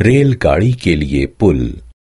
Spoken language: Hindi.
रेलगाड़ी के लिए पुल।